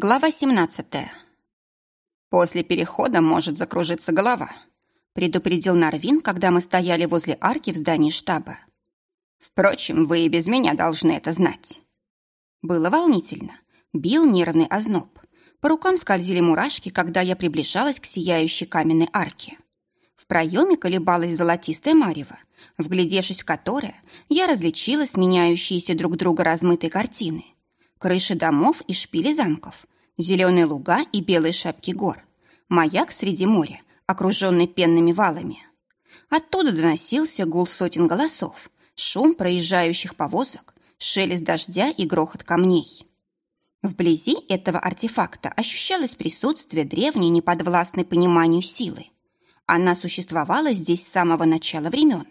Глава 17. «После перехода может закружиться голова», предупредил Нарвин, когда мы стояли возле арки в здании штаба. «Впрочем, вы и без меня должны это знать». Было волнительно. Бил нервный озноб. По рукам скользили мурашки, когда я приближалась к сияющей каменной арке. В проеме колебалась золотистая марево, вглядевшись в которое, я различила сменяющиеся друг друга размытые картины – крыши домов и шпили замков, зеленые луга и белые шапки гор, маяк среди моря, окруженный пенными валами. Оттуда доносился гул сотен голосов, шум проезжающих повозок, шелест дождя и грохот камней. Вблизи этого артефакта ощущалось присутствие древней, неподвластной пониманию силы. Она существовала здесь с самого начала времен,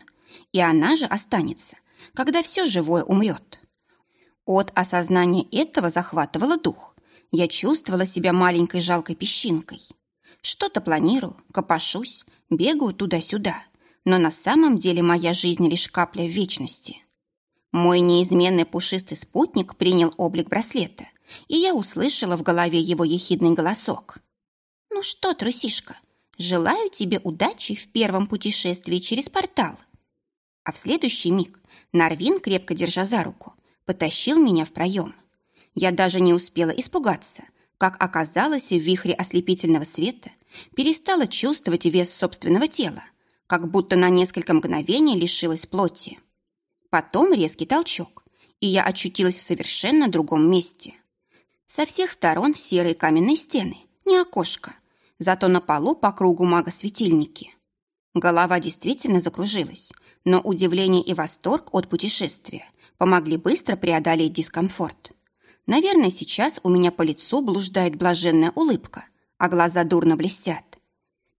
и она же останется, когда все живое умрет. От осознания этого захватывало дух. Я чувствовала себя маленькой жалкой песчинкой. Что-то планирую, копошусь, бегаю туда-сюда. Но на самом деле моя жизнь лишь капля вечности. Мой неизменный пушистый спутник принял облик браслета, и я услышала в голове его ехидный голосок. «Ну что, трусишка, желаю тебе удачи в первом путешествии через портал». А в следующий миг Нарвин, крепко держа за руку, потащил меня в проем. Я даже не успела испугаться, как оказалось в вихре ослепительного света, перестала чувствовать вес собственного тела, как будто на несколько мгновений лишилась плоти. Потом резкий толчок, и я очутилась в совершенно другом месте. Со всех сторон серые каменные стены, не окошко, зато на полу по кругу мага-светильники. Голова действительно закружилась, но удивление и восторг от путешествия помогли быстро преодолеть дискомфорт. Наверное, сейчас у меня по лицу блуждает блаженная улыбка, а глаза дурно блестят.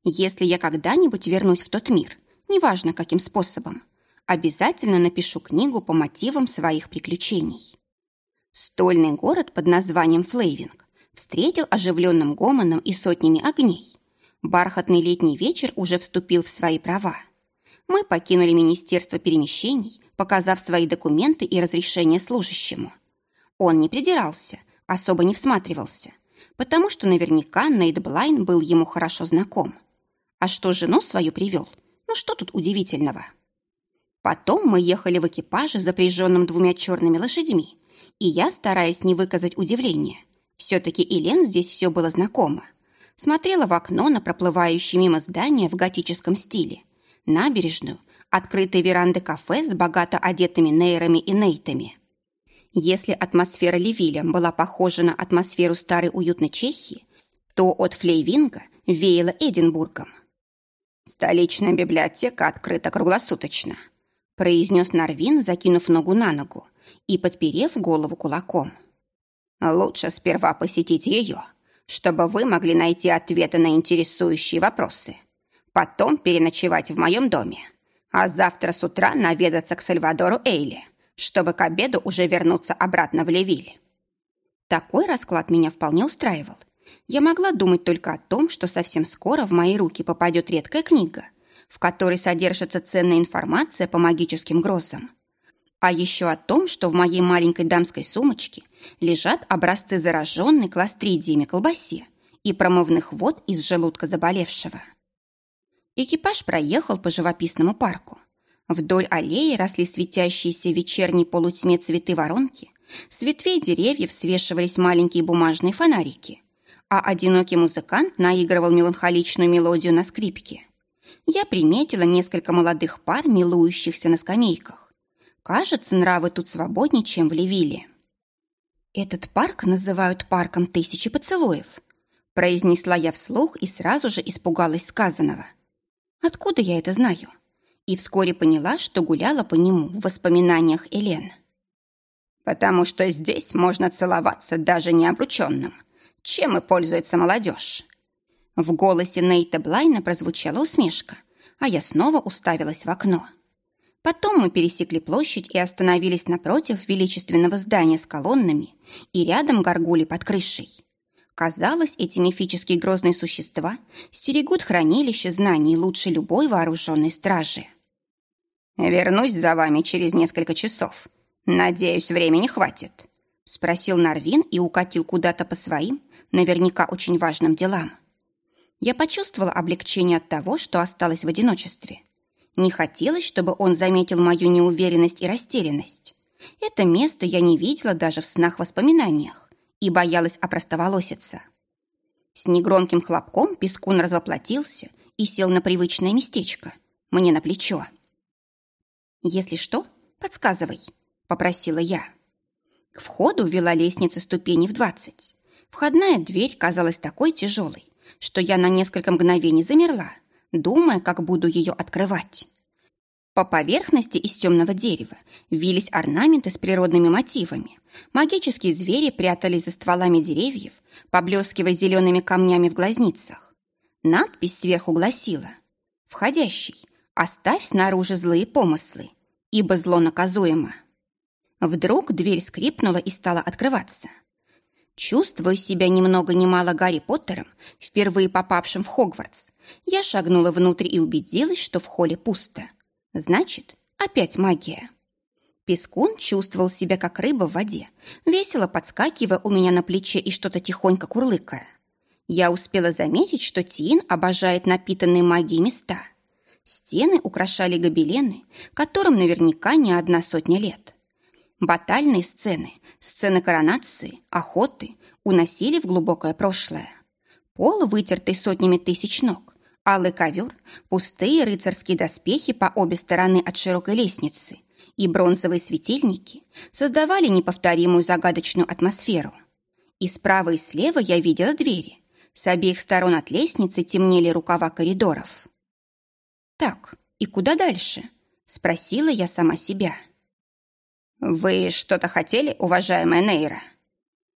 Если я когда-нибудь вернусь в тот мир, неважно каким способом, обязательно напишу книгу по мотивам своих приключений. Стольный город под названием Флейвинг встретил оживленным гомоном и сотнями огней. Бархатный летний вечер уже вступил в свои права. Мы покинули Министерство перемещений, показав свои документы и разрешение служащему. Он не придирался, особо не всматривался, потому что наверняка Нейт Блайн был ему хорошо знаком. А что жену свою привел? Ну что тут удивительного? Потом мы ехали в экипаже, запряженном двумя черными лошадьми, и я, стараясь не выказать удивления, все-таки Елен здесь все было знакомо, смотрела в окно на проплывающие мимо здания в готическом стиле, набережную открытой веранды кафе с богато одетыми нейрами и нейтами. Если атмосфера Левиля была похожа на атмосферу старой уютной Чехии, то от Флейвинга веяло Эдинбургом. «Столичная библиотека открыта круглосуточно», произнес Нарвин, закинув ногу на ногу и подперев голову кулаком. «Лучше сперва посетить ее, чтобы вы могли найти ответы на интересующие вопросы. Потом переночевать в моем доме а завтра с утра наведаться к Сальвадору Эйли, чтобы к обеду уже вернуться обратно в Левиль. Такой расклад меня вполне устраивал. Я могла думать только о том, что совсем скоро в мои руки попадет редкая книга, в которой содержится ценная информация по магическим грозам. А еще о том, что в моей маленькой дамской сумочке лежат образцы зараженной кластридиями колбасе и промывных вод из желудка заболевшего. Экипаж проехал по живописному парку. Вдоль аллеи росли светящиеся в вечерней полутьме цветы воронки. С ветвей деревьев свешивались маленькие бумажные фонарики, а одинокий музыкант наигрывал меланхоличную мелодию на скрипке. Я приметила несколько молодых пар, милующихся на скамейках. Кажется, нравы тут свободнее, чем в Левиле. «Этот парк называют парком тысячи поцелуев», произнесла я вслух и сразу же испугалась сказанного – Откуда я это знаю? И вскоре поняла, что гуляла по нему в воспоминаниях Элен. «Потому что здесь можно целоваться даже необрученным, чем и пользуется молодежь». В голосе Нейта Блайна прозвучала усмешка, а я снова уставилась в окно. Потом мы пересекли площадь и остановились напротив величественного здания с колоннами и рядом горгули под крышей. Казалось, эти мифические грозные существа стерегут хранилище знаний лучше любой вооруженной стражи. «Вернусь за вами через несколько часов. Надеюсь, времени хватит», — спросил Нарвин и укатил куда-то по своим, наверняка очень важным делам. Я почувствовала облегчение от того, что осталась в одиночестве. Не хотелось, чтобы он заметил мою неуверенность и растерянность. Это место я не видела даже в снах-воспоминаниях и боялась опростоволоситься. С негромким хлопком Пескун развоплотился и сел на привычное местечко, мне на плечо. «Если что, подсказывай», — попросила я. К входу вела лестница ступеней в двадцать. Входная дверь казалась такой тяжелой, что я на несколько мгновений замерла, думая, как буду ее открывать. По поверхности из темного дерева вились орнаменты с природными мотивами. Магические звери прятались за стволами деревьев, поблескивая зелеными камнями в глазницах. Надпись сверху гласила «Входящий, оставь снаружи злые помыслы, ибо зло наказуемо». Вдруг дверь скрипнула и стала открываться. Чувствуя себя немного много мало Гарри Поттером, впервые попавшим в Хогвартс, я шагнула внутрь и убедилась, что в холле пусто. Значит, опять магия. Пескун чувствовал себя как рыба в воде, весело подскакивая у меня на плече и что-то тихонько курлыкая. Я успела заметить, что Тин обожает напитанные магией места. Стены украшали гобелены, которым наверняка не одна сотня лет. Батальные сцены, сцены коронации, охоты уносили в глубокое прошлое. Пол, вытертый сотнями тысяч ног, Алый ковер, пустые рыцарские доспехи по обе стороны от широкой лестницы и бронзовые светильники создавали неповторимую загадочную атмосферу. И справа и слева я видела двери. С обеих сторон от лестницы темнели рукава коридоров. «Так, и куда дальше?» – спросила я сама себя. «Вы что-то хотели, уважаемая Нейра?»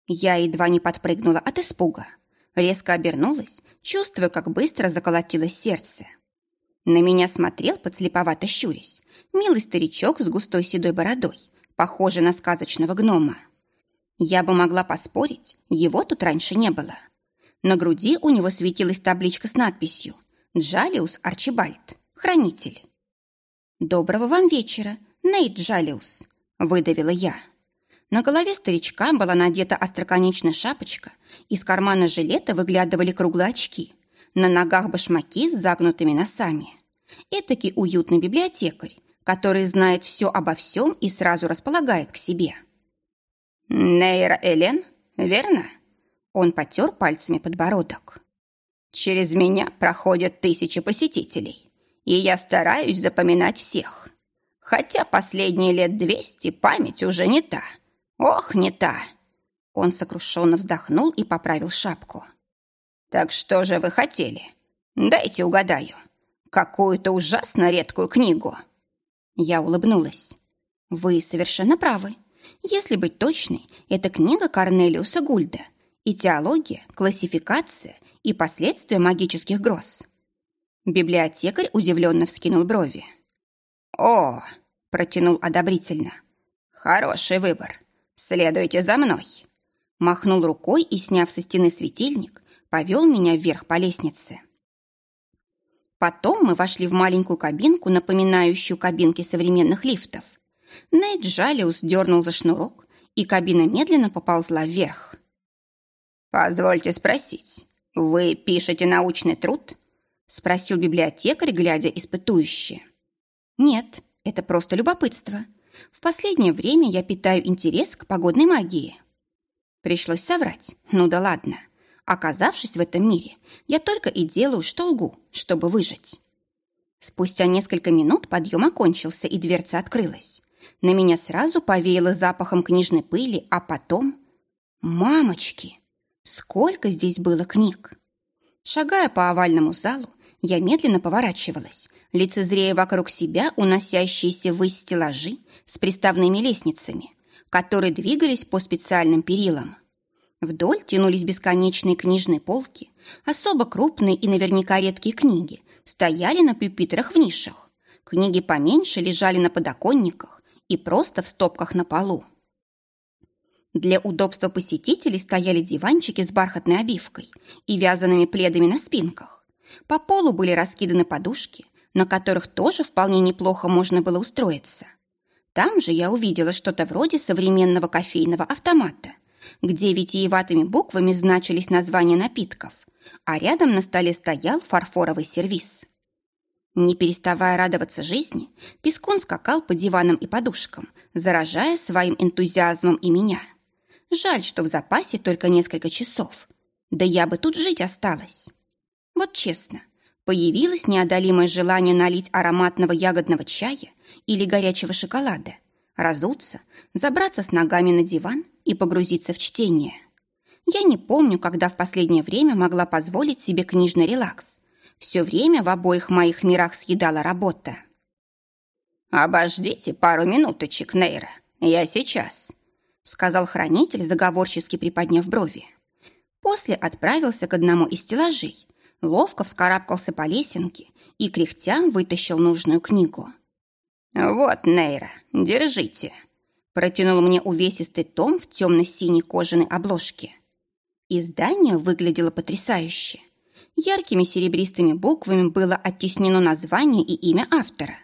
Я едва не подпрыгнула от испуга резко обернулась, чувствуя, как быстро заколотилось сердце. На меня смотрел, подслеповато щурясь, милый старичок с густой седой бородой, похожий на сказочного гнома. Я бы могла поспорить, его тут раньше не было. На груди у него светилась табличка с надписью «Джалиус Арчибальд, хранитель». «Доброго вам вечера, Нейт Джалиус», — выдавила я. На голове старичка была надета остроконечная шапочка, из кармана жилета выглядывали круглые очки, на ногах башмаки с загнутыми носами. Этакий уютный библиотекарь, который знает все обо всем и сразу располагает к себе. «Нейра Элен, верно?» Он потер пальцами подбородок. «Через меня проходят тысячи посетителей, и я стараюсь запоминать всех. Хотя последние лет двести память уже не та». «Ох, не та!» Он сокрушенно вздохнул и поправил шапку. «Так что же вы хотели? Дайте угадаю. Какую-то ужасно редкую книгу». Я улыбнулась. «Вы совершенно правы. Если быть точной, это книга Корнелиуса Гульда и теология, классификация и последствия магических гроз». Библиотекарь удивленно вскинул брови. «О!» – протянул одобрительно. «Хороший выбор. «Следуйте за мной!» Махнул рукой и, сняв со стены светильник, повел меня вверх по лестнице. Потом мы вошли в маленькую кабинку, напоминающую кабинки современных лифтов. Нейт Джалиус дернул за шнурок, и кабина медленно поползла вверх. «Позвольте спросить, вы пишете научный труд?» спросил библиотекарь, глядя испытующе. «Нет, это просто любопытство. В последнее время я питаю интерес к погодной магии. Пришлось соврать. Ну да ладно. Оказавшись в этом мире, я только и делаю, что лгу, чтобы выжить. Спустя несколько минут подъем окончился, и дверца открылась. На меня сразу повеяло запахом книжной пыли, а потом... Мамочки! Сколько здесь было книг! Шагая по овальному залу, я медленно поворачивалась, лицезрея вокруг себя уносящиеся ввысь стеллажи с приставными лестницами, которые двигались по специальным перилам. Вдоль тянулись бесконечные книжные полки, особо крупные и наверняка редкие книги стояли на пюпитрах в нишах. Книги поменьше лежали на подоконниках и просто в стопках на полу. Для удобства посетителей стояли диванчики с бархатной обивкой и вязаными пледами на спинках. По полу были раскиданы подушки, на которых тоже вполне неплохо можно было устроиться. Там же я увидела что-то вроде современного кофейного автомата, где витиеватыми буквами значились названия напитков, а рядом на столе стоял фарфоровый сервиз. Не переставая радоваться жизни, Пескун скакал по диванам и подушкам, заражая своим энтузиазмом и меня. Жаль, что в запасе только несколько часов. Да я бы тут жить осталась. Вот честно, появилось неодолимое желание налить ароматного ягодного чая или горячего шоколада, разуться, забраться с ногами на диван и погрузиться в чтение. Я не помню, когда в последнее время могла позволить себе книжный релакс. Все время в обоих моих мирах съедала работа. «Обождите пару минуточек, Нейра, я сейчас», сказал хранитель, заговорчески приподняв брови. После отправился к одному из стеллажей, ловко вскарабкался по лесенке и кряхтя вытащил нужную книгу. «Вот, Нейра, держите», протянул мне увесистый том в темно-синей кожаной обложке. Издание выглядело потрясающе. Яркими серебристыми буквами было оттеснено название и имя автора.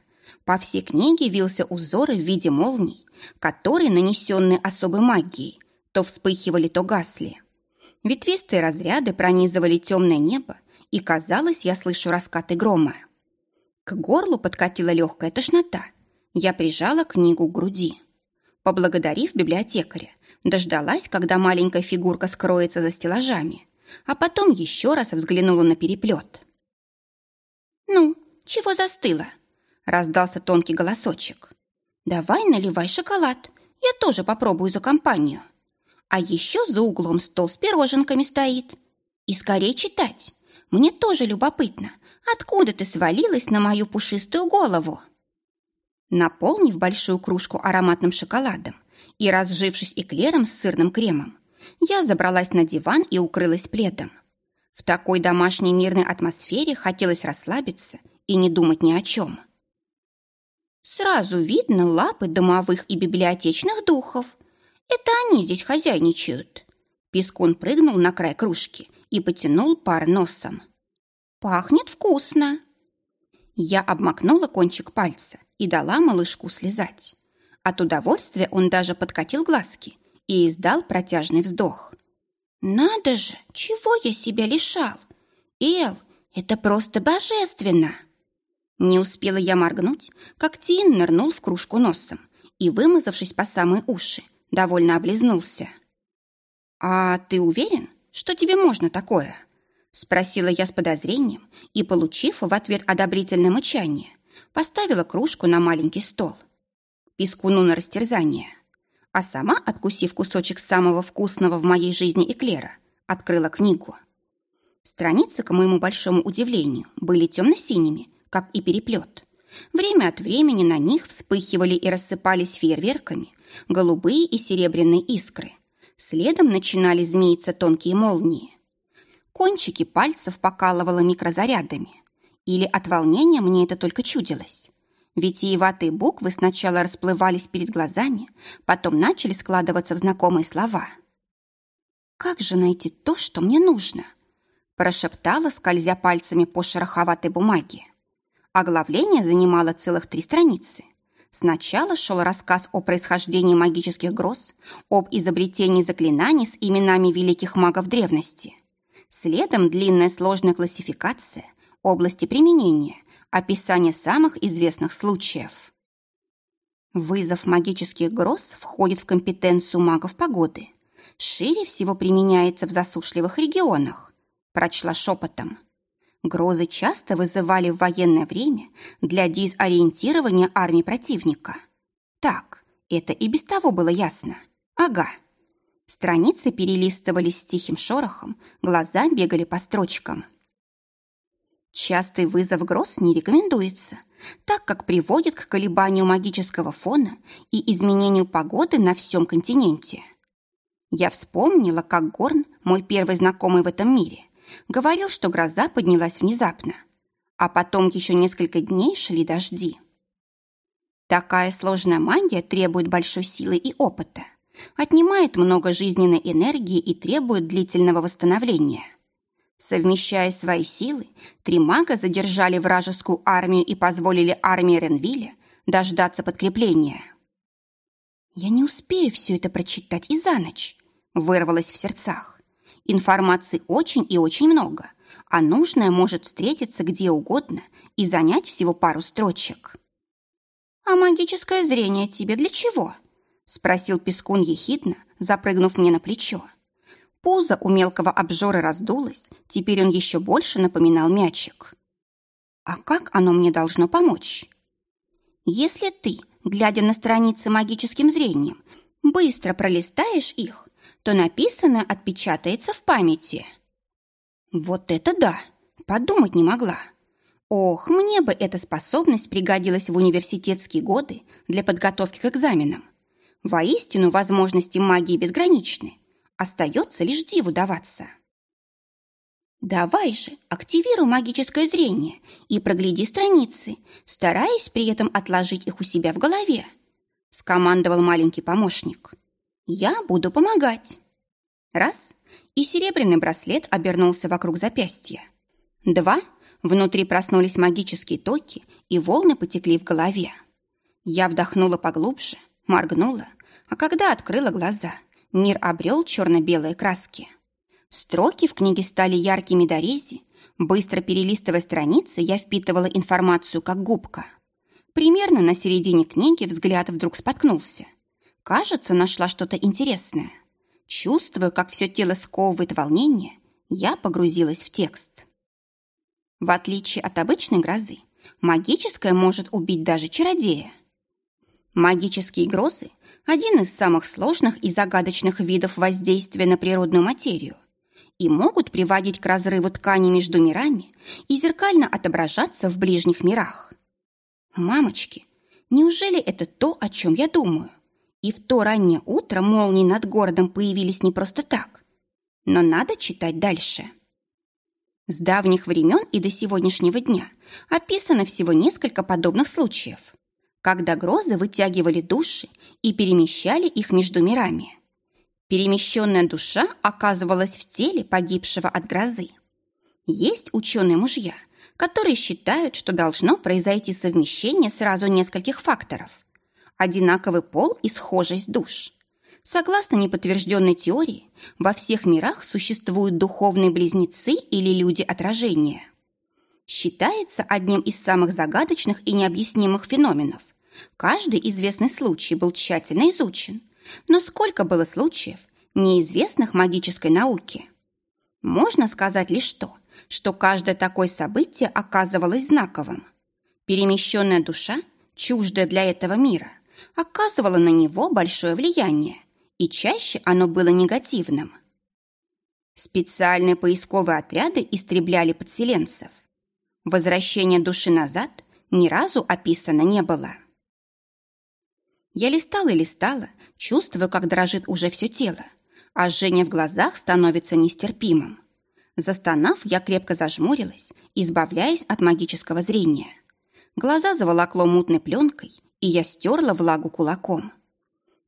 По всей книге вился узоры в виде молний, которые, нанесенные особой магией, то вспыхивали, то гасли. Ветвистые разряды пронизывали темное небо, и, казалось, я слышу раскаты грома. К горлу подкатила легкая тошнота. Я прижала книгу к груди. Поблагодарив библиотекаря, дождалась, когда маленькая фигурка скроется за стеллажами, а потом еще раз взглянула на переплет. «Ну, чего застыла?» – раздался тонкий голосочек. «Давай наливай шоколад, я тоже попробую за компанию. А еще за углом стол с пироженками стоит. И скорее читать. Мне тоже любопытно, откуда ты свалилась на мою пушистую голову?» Наполнив большую кружку ароматным шоколадом и разжившись эклером с сырным кремом, я забралась на диван и укрылась пледом. В такой домашней мирной атмосфере хотелось расслабиться и не думать ни о чем. Сразу видно лапы домовых и библиотечных духов. Это они здесь хозяйничают. Пескун прыгнул на край кружки и потянул пар носом. Пахнет вкусно. Я обмакнула кончик пальца и дала малышку слезать. От удовольствия он даже подкатил глазки и издал протяжный вздох. «Надо же, чего я себя лишал? Эл, это просто божественно!» Не успела я моргнуть, как Тин нырнул в кружку носом и, вымазавшись по самые уши, довольно облизнулся. «А ты уверен, что тебе можно такое?» Спросила я с подозрением и, получив в ответ одобрительное мычание, поставила кружку на маленький стол. Пискуну на растерзание. А сама, откусив кусочек самого вкусного в моей жизни эклера, открыла книгу. Страницы, к моему большому удивлению, были темно-синими, как и переплет. Время от времени на них вспыхивали и рассыпались фейерверками голубые и серебряные искры. Следом начинали змеиться тонкие молнии. Кончики пальцев покалывало микрозарядами. Или от волнения мне это только чудилось. Витиеватые буквы сначала расплывались перед глазами, потом начали складываться в знакомые слова. «Как же найти то, что мне нужно?» прошептала, скользя пальцами по шероховатой бумаге. Оглавление занимало целых три страницы. Сначала шел рассказ о происхождении магических гроз, об изобретении заклинаний с именами великих магов древности. Следом длинная сложная классификация, области применения, описание самых известных случаев. Вызов магических гроз входит в компетенцию магов погоды. Шире всего применяется в засушливых регионах, прочла шепотом. Грозы часто вызывали в военное время для дезориентирования армии противника. Так, это и без того было ясно. Ага. Страницы перелистывались с тихим шорохом, глаза бегали по строчкам. Частый вызов гроз не рекомендуется, так как приводит к колебанию магического фона и изменению погоды на всем континенте. Я вспомнила, как Горн, мой первый знакомый в этом мире, Говорил, что гроза поднялась внезапно, а потом еще несколько дней шли дожди. Такая сложная магия требует большой силы и опыта, отнимает много жизненной энергии и требует длительного восстановления. Совмещая свои силы, три мага задержали вражескую армию и позволили армии Ренвиля дождаться подкрепления. «Я не успею все это прочитать и за ночь», Вырвалась в сердцах. Информации очень и очень много, а нужное может встретиться где угодно и занять всего пару строчек. «А магическое зрение тебе для чего?» — спросил Пескун ехидно, запрыгнув мне на плечо. Пузо у мелкого обжора раздулось, теперь он еще больше напоминал мячик. «А как оно мне должно помочь?» «Если ты, глядя на страницы магическим зрением, быстро пролистаешь их, то написанное отпечатается в памяти». «Вот это да! Подумать не могла!» Ох, мне бы эта способность пригодилась в университетские годы для подготовки к экзаменам. Воистину, возможности магии безграничны. Остается лишь диву даваться. Давай же, активируй магическое зрение и прогляди страницы, стараясь при этом отложить их у себя в голове. Скомандовал маленький помощник. Я буду помогать. Раз, и серебряный браслет обернулся вокруг запястья. Два, внутри проснулись магические токи, и волны потекли в голове. Я вдохнула поглубже, моргнула, а когда открыла глаза, мир обрел черно-белые краски. Строки в книге стали яркими до рези. Быстро перелистывая страницы, я впитывала информацию как губка. Примерно на середине книги взгляд вдруг споткнулся. Кажется, нашла что-то интересное. Чувствуя, как все тело сковывает волнение, я погрузилась в текст. В отличие от обычной грозы, магическое может убить даже чародея. Магические грозы один из самых сложных и загадочных видов воздействия на природную материю и могут приводить к разрыву ткани между мирами и зеркально отображаться в ближних мирах. Мамочки, неужели это то, о чем я думаю? И в то раннее утро молнии над городом появились не просто так. Но надо читать дальше. С давних времен и до сегодняшнего дня описано всего несколько подобных случаев – когда грозы вытягивали души и перемещали их между мирами. Перемещенная душа оказывалась в теле погибшего от грозы. Есть ученые-мужья, которые считают, что должно произойти совмещение сразу нескольких факторов. Одинаковый пол и схожесть душ. Согласно неподтвержденной теории, во всех мирах существуют духовные близнецы или люди отражения. Считается одним из самых загадочных и необъяснимых феноменов – Каждый известный случай был тщательно изучен, но сколько было случаев, неизвестных магической науке? Можно сказать лишь то, что каждое такое событие оказывалось знаковым. Перемещенная душа, чуждая для этого мира, оказывала на него большое влияние, и чаще оно было негативным. Специальные поисковые отряды истребляли подселенцев. Возвращение души назад ни разу описано не было. Я листала и листала, чувствуя, как дрожит уже все тело, а жжение в глазах становится нестерпимым. Застонав, я крепко зажмурилась, избавляясь от магического зрения. Глаза заволокло мутной пленкой, и я стерла влагу кулаком.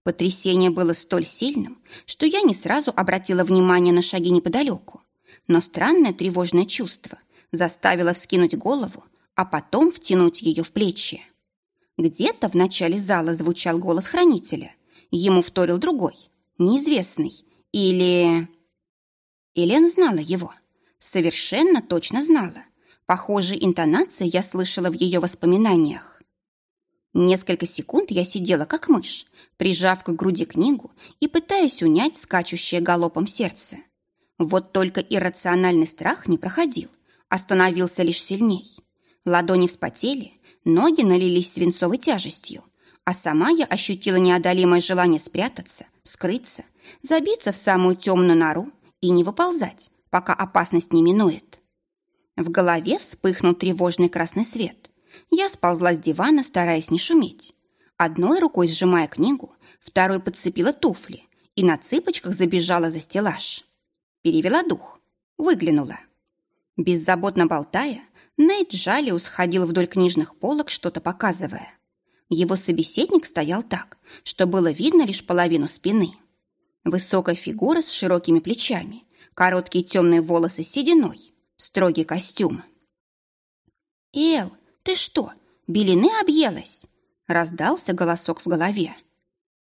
Потрясение было столь сильным, что я не сразу обратила внимание на шаги неподалеку. Но странное тревожное чувство заставило вскинуть голову, а потом втянуть ее в плечи. Где-то в начале зала звучал голос хранителя. Ему вторил другой, неизвестный. Или... Элен знала его. Совершенно точно знала. Похожие интонации я слышала в ее воспоминаниях. Несколько секунд я сидела как мышь, прижав к груди книгу и пытаясь унять скачущее галопом сердце. Вот только иррациональный страх не проходил, остановился лишь сильней. Ладони вспотели, Ноги налились свинцовой тяжестью, а сама я ощутила неодолимое желание спрятаться, скрыться, забиться в самую темную нору и не выползать, пока опасность не минует. В голове вспыхнул тревожный красный свет. Я сползла с дивана, стараясь не шуметь. Одной рукой сжимая книгу, второй подцепила туфли и на цыпочках забежала за стеллаж. Перевела дух, выглянула. Беззаботно болтая, Нейт Жалиус ходил вдоль книжных полок, что-то показывая. Его собеседник стоял так, что было видно лишь половину спины. Высокая фигура с широкими плечами, короткие темные волосы с сединой, строгий костюм. «Эл, ты что, белины объелась?» раздался голосок в голове.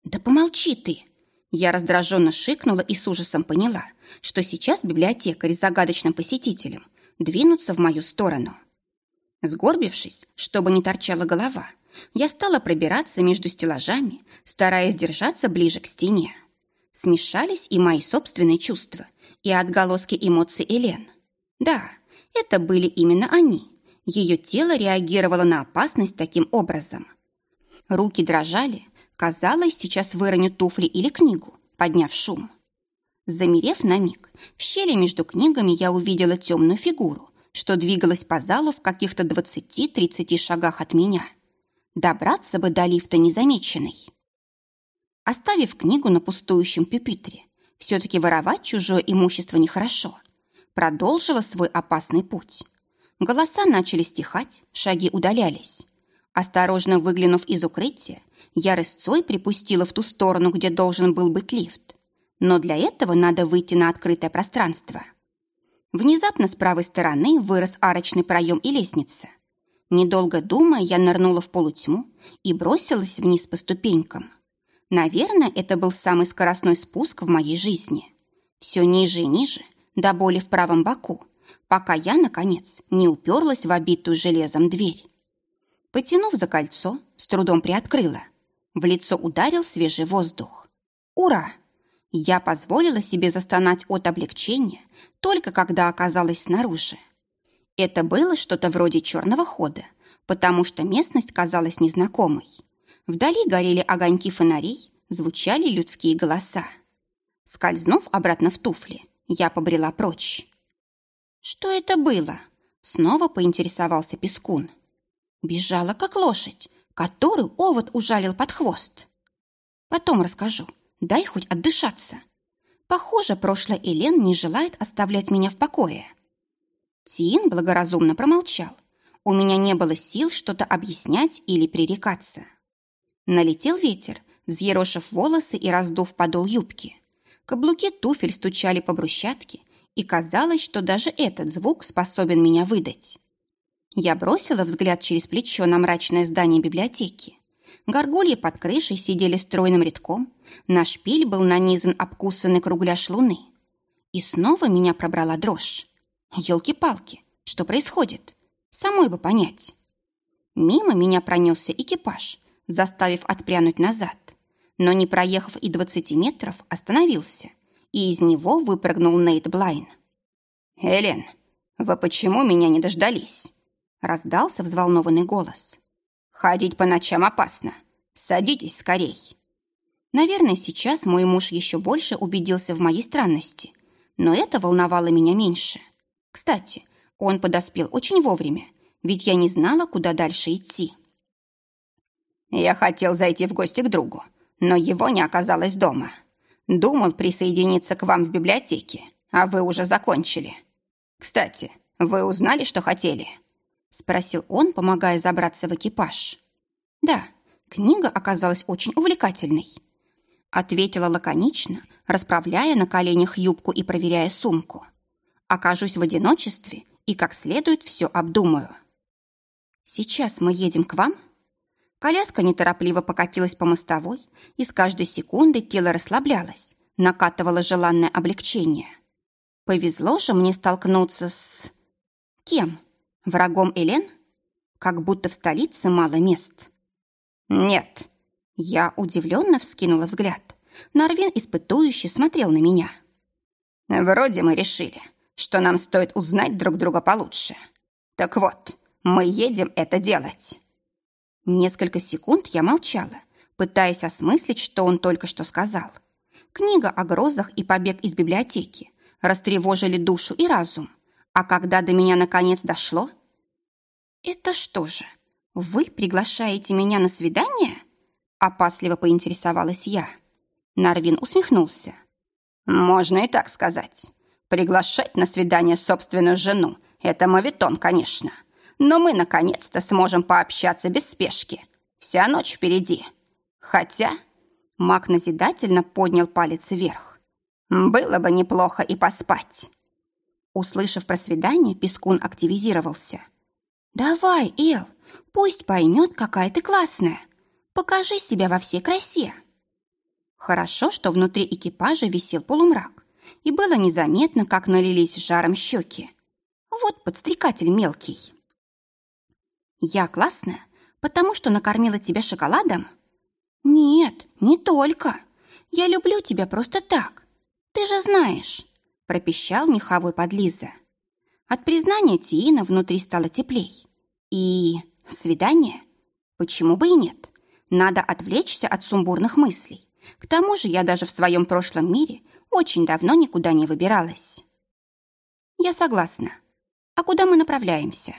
«Да помолчи ты!» Я раздраженно шикнула и с ужасом поняла, что сейчас библиотекарь с загадочным посетителем двинутся в мою сторону. Сгорбившись, чтобы не торчала голова, я стала пробираться между стеллажами, стараясь держаться ближе к стене. Смешались и мои собственные чувства, и отголоски эмоций Элен. Да, это были именно они. Ее тело реагировало на опасность таким образом. Руки дрожали, казалось, сейчас выроню туфли или книгу, подняв шум. Замерев на миг, в щели между книгами я увидела темную фигуру, что двигалась по залу в каких-то 20-30 шагах от меня. Добраться бы до лифта незамеченной. Оставив книгу на пустующем пюпитре, все-таки воровать чужое имущество нехорошо. Продолжила свой опасный путь. Голоса начали стихать, шаги удалялись. Осторожно выглянув из укрытия, я рысцой припустила в ту сторону, где должен был быть лифт. Но для этого надо выйти на открытое пространство. Внезапно с правой стороны вырос арочный проем и лестница. Недолго думая, я нырнула в полутьму и бросилась вниз по ступенькам. Наверное, это был самый скоростной спуск в моей жизни. Все ниже и ниже, до боли в правом боку, пока я, наконец, не уперлась в обитую железом дверь. Потянув за кольцо, с трудом приоткрыла. В лицо ударил свежий воздух. Ура! Я позволила себе застонать от облегчения, только когда оказалась снаружи. Это было что-то вроде черного хода, потому что местность казалась незнакомой. Вдали горели огоньки фонарей, звучали людские голоса. Скользнув обратно в туфли, я побрела прочь. «Что это было?» Снова поинтересовался Пескун. Бежала, как лошадь, которую овод ужалил под хвост. Потом расскажу, дай хоть отдышаться. Похоже, прошлое Элен не желает оставлять меня в покое. Тин благоразумно промолчал. У меня не было сил что-то объяснять или пререкаться. Налетел ветер, взъерошив волосы и раздув подол юбки. Каблуки туфель стучали по брусчатке, и казалось, что даже этот звук способен меня выдать. Я бросила взгляд через плечо на мрачное здание библиотеки. Горгульи под крышей сидели стройным рядком, на шпиль был нанизан обкусанный кругляш луны. И снова меня пробрала дрожь. Ёлки-палки, что происходит? Самой бы понять. Мимо меня пронесся экипаж, заставив отпрянуть назад. Но не проехав и двадцати метров, остановился, и из него выпрыгнул Нейт Блайн. «Элен, вы почему меня не дождались?» Раздался взволнованный голос. «Ходить по ночам опасно. Садитесь скорей». Наверное, сейчас мой муж еще больше убедился в моей странности, но это волновало меня меньше. Кстати, он подоспел очень вовремя, ведь я не знала, куда дальше идти. Я хотел зайти в гости к другу, но его не оказалось дома. Думал присоединиться к вам в библиотеке, а вы уже закончили. Кстати, вы узнали, что хотели?» Спросил он, помогая забраться в экипаж. «Да, книга оказалась очень увлекательной». Ответила лаконично, расправляя на коленях юбку и проверяя сумку. «Окажусь в одиночестве и как следует все обдумаю». «Сейчас мы едем к вам?» Коляска неторопливо покатилась по мостовой, и с каждой секунды тело расслаблялось, накатывало желанное облегчение. Повезло же мне столкнуться с... Кем? Врагом Элен? Как будто в столице мало мест. Нет. Я удивленно вскинула взгляд. Нарвин испытующе смотрел на меня. Вроде мы решили, что нам стоит узнать друг друга получше. Так вот, мы едем это делать. Несколько секунд я молчала, пытаясь осмыслить, что он только что сказал. Книга о грозах и побег из библиотеки растревожили душу и разум. А когда до меня наконец дошло... «Это что же, вы приглашаете меня на свидание?» Опасливо поинтересовалась я. Нарвин усмехнулся. «Можно и так сказать. Приглашать на свидание собственную жену – это мавитон, конечно но мы наконец-то сможем пообщаться без спешки. Вся ночь впереди. Хотя...» Мак назидательно поднял палец вверх. «Было бы неплохо и поспать». Услышав про свидание, Пескун активизировался. «Давай, Эл, пусть поймет, какая ты классная. Покажи себя во всей красе». Хорошо, что внутри экипажа висел полумрак, и было незаметно, как налились жаром щеки. Вот подстрекатель мелкий. Я классная, потому что накормила тебя шоколадом? Нет, не только. Я люблю тебя просто так. Ты же знаешь, пропищал меховой подлиза. От признания Тиина внутри стало теплей. И свидание? Почему бы и нет? Надо отвлечься от сумбурных мыслей. К тому же я даже в своем прошлом мире очень давно никуда не выбиралась. Я согласна. А куда мы направляемся?»